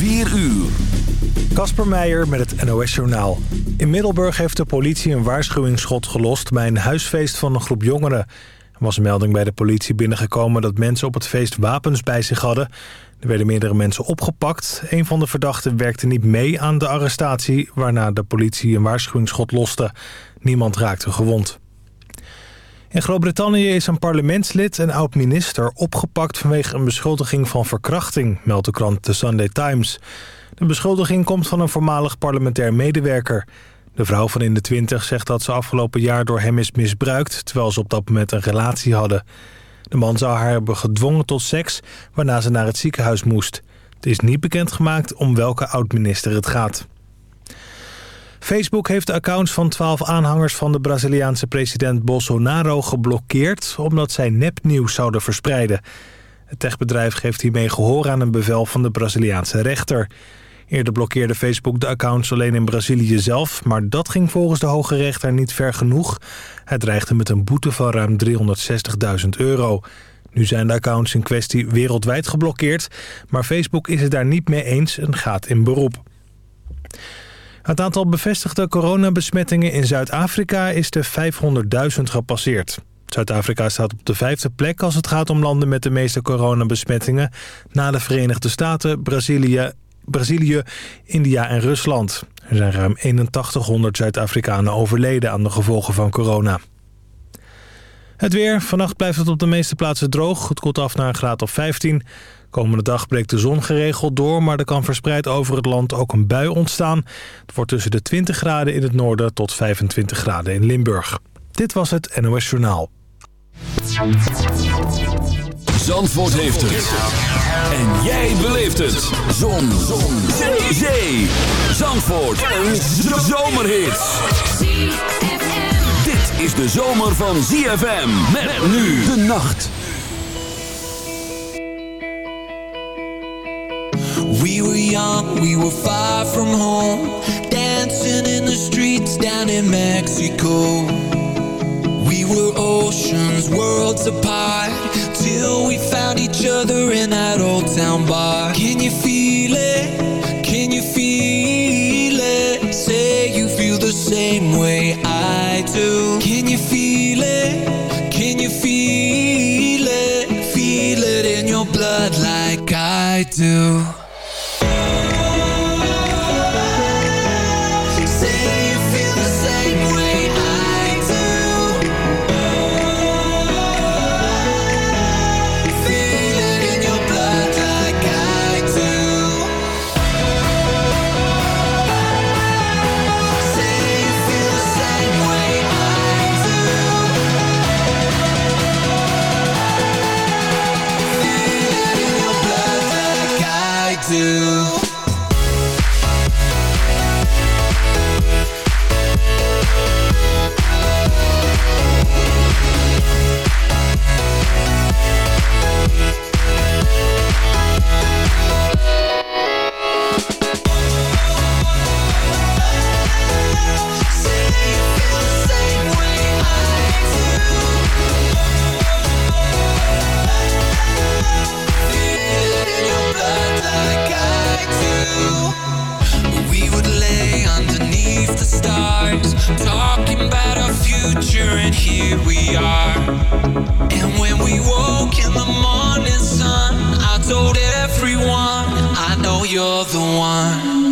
4 uur. Kasper Meijer met het NOS Journaal. In Middelburg heeft de politie een waarschuwingsschot gelost... bij een huisfeest van een groep jongeren. Er was een melding bij de politie binnengekomen... dat mensen op het feest wapens bij zich hadden. Er werden meerdere mensen opgepakt. Een van de verdachten werkte niet mee aan de arrestatie... waarna de politie een waarschuwingsschot loste. Niemand raakte gewond. In Groot-Brittannië is een parlementslid en oud-minister opgepakt vanwege een beschuldiging van verkrachting, meldt de krant The Sunday Times. De beschuldiging komt van een voormalig parlementair medewerker. De vrouw van in de twintig zegt dat ze afgelopen jaar door hem is misbruikt, terwijl ze op dat moment een relatie hadden. De man zou haar hebben gedwongen tot seks, waarna ze naar het ziekenhuis moest. Het is niet bekendgemaakt om welke oud-minister het gaat. Facebook heeft de accounts van 12 aanhangers van de Braziliaanse president Bolsonaro geblokkeerd... omdat zij nepnieuws zouden verspreiden. Het techbedrijf geeft hiermee gehoor aan een bevel van de Braziliaanse rechter. Eerder blokkeerde Facebook de accounts alleen in Brazilië zelf... maar dat ging volgens de hoge rechter niet ver genoeg. Hij dreigde met een boete van ruim 360.000 euro... Nu zijn de accounts in kwestie wereldwijd geblokkeerd... maar Facebook is het daar niet mee eens en gaat in beroep. Het aantal bevestigde coronabesmettingen in Zuid-Afrika is de 500.000 gepasseerd. Zuid-Afrika staat op de vijfde plek als het gaat om landen met de meeste coronabesmettingen... na de Verenigde Staten, Brazilië, Brazilië, India en Rusland. Er zijn ruim 8100 Zuid-Afrikanen overleden aan de gevolgen van corona. Het weer. Vannacht blijft het op de meeste plaatsen droog. Het koelt af naar een graad of 15. Komende dag breekt de zon geregeld door, maar er kan verspreid over het land ook een bui ontstaan. Het wordt tussen de 20 graden in het noorden tot 25 graden in Limburg. Dit was het NOS Journaal. Zandvoort heeft het. En jij beleeft het. Zon. zon. Zee. Zee. Zandvoort. Een zomerhit. Dit is de zomer van ZFM. Met nu de nacht. We were young, we were far from home Dancing in the streets down in Mexico We were oceans, worlds apart Till we found each other in that old town bar Can you feel it? Can you feel it? Say you feel the same way I do Can you feel it? Can you feel it? Feel it in your blood like I do you're the one.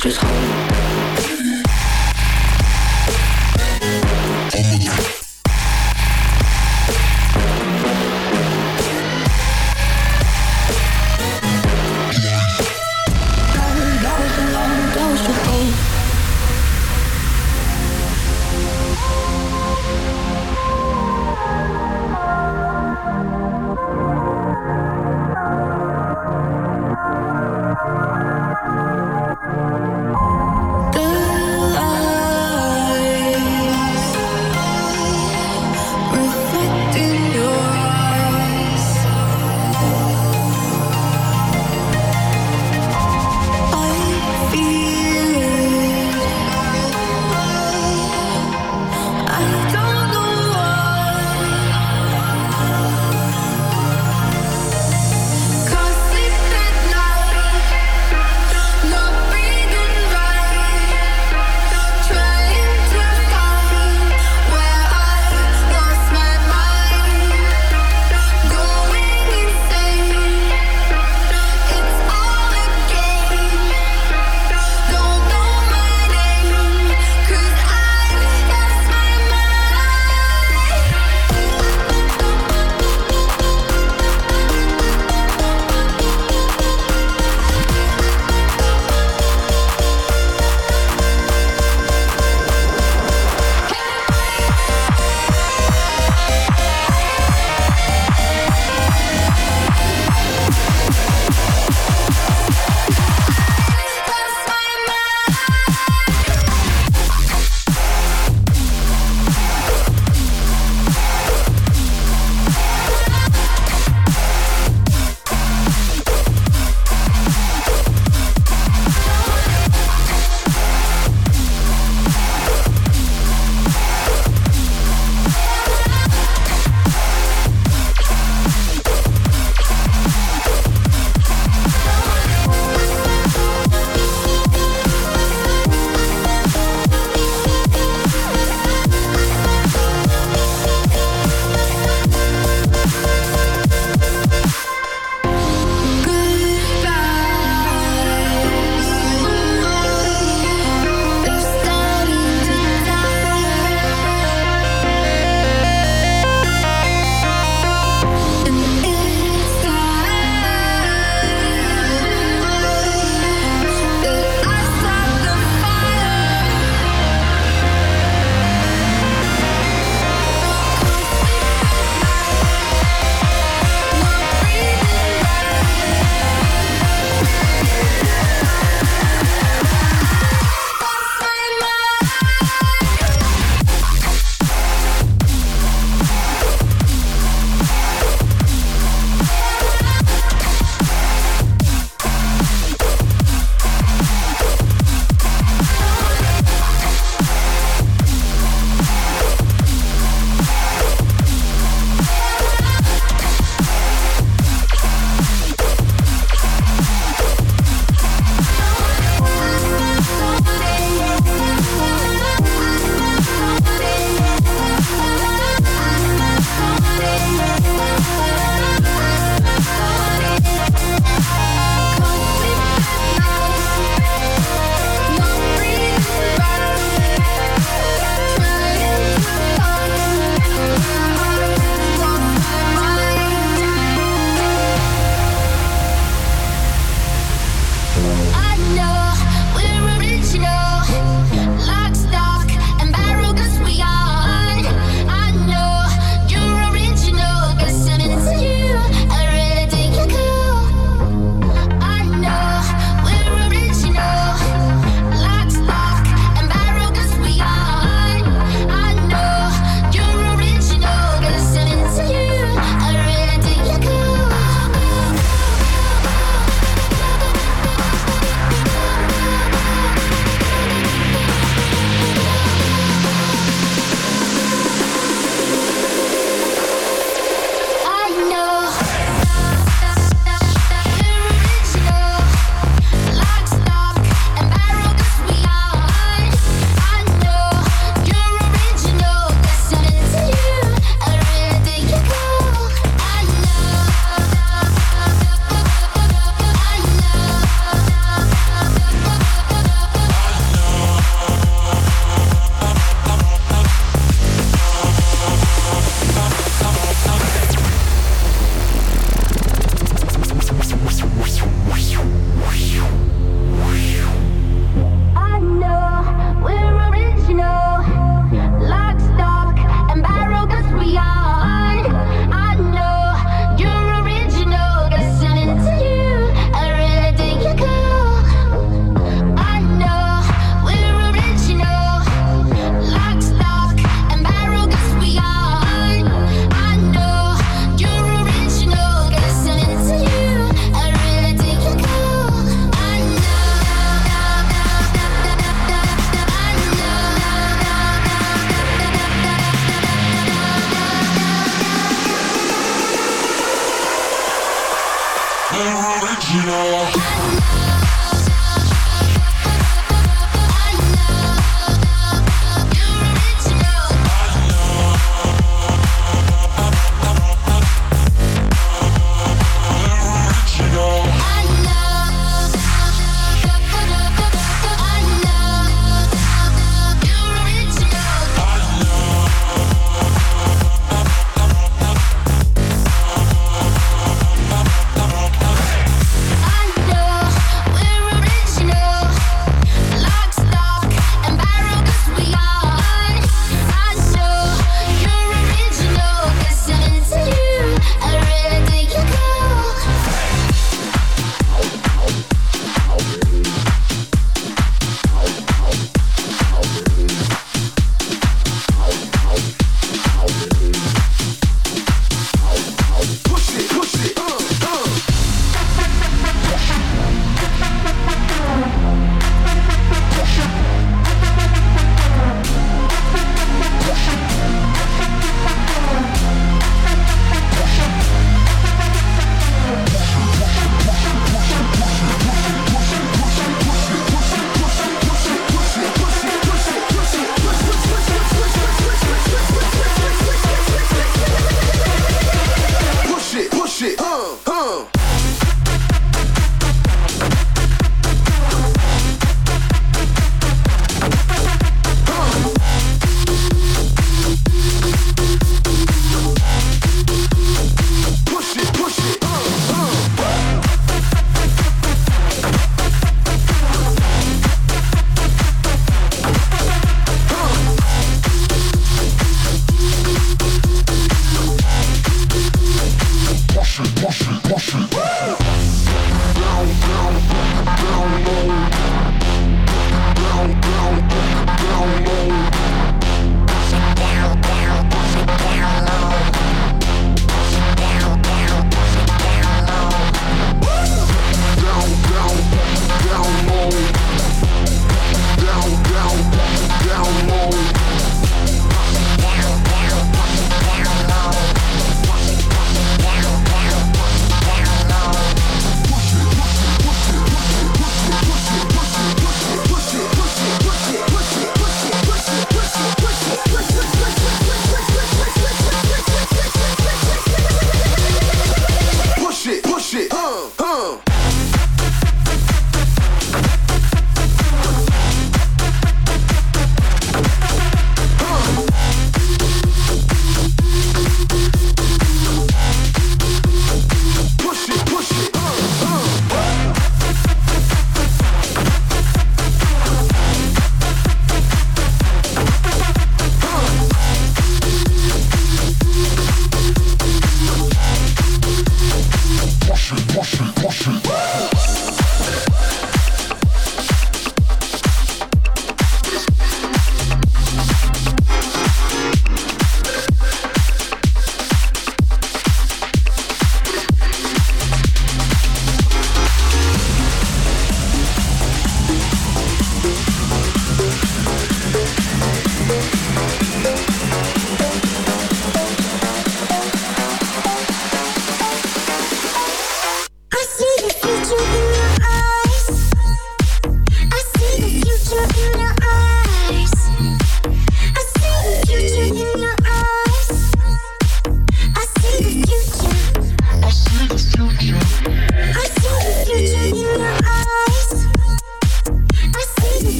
just hold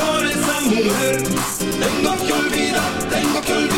Por esa mujer. Tengo que olvidar, tengo que olvidarme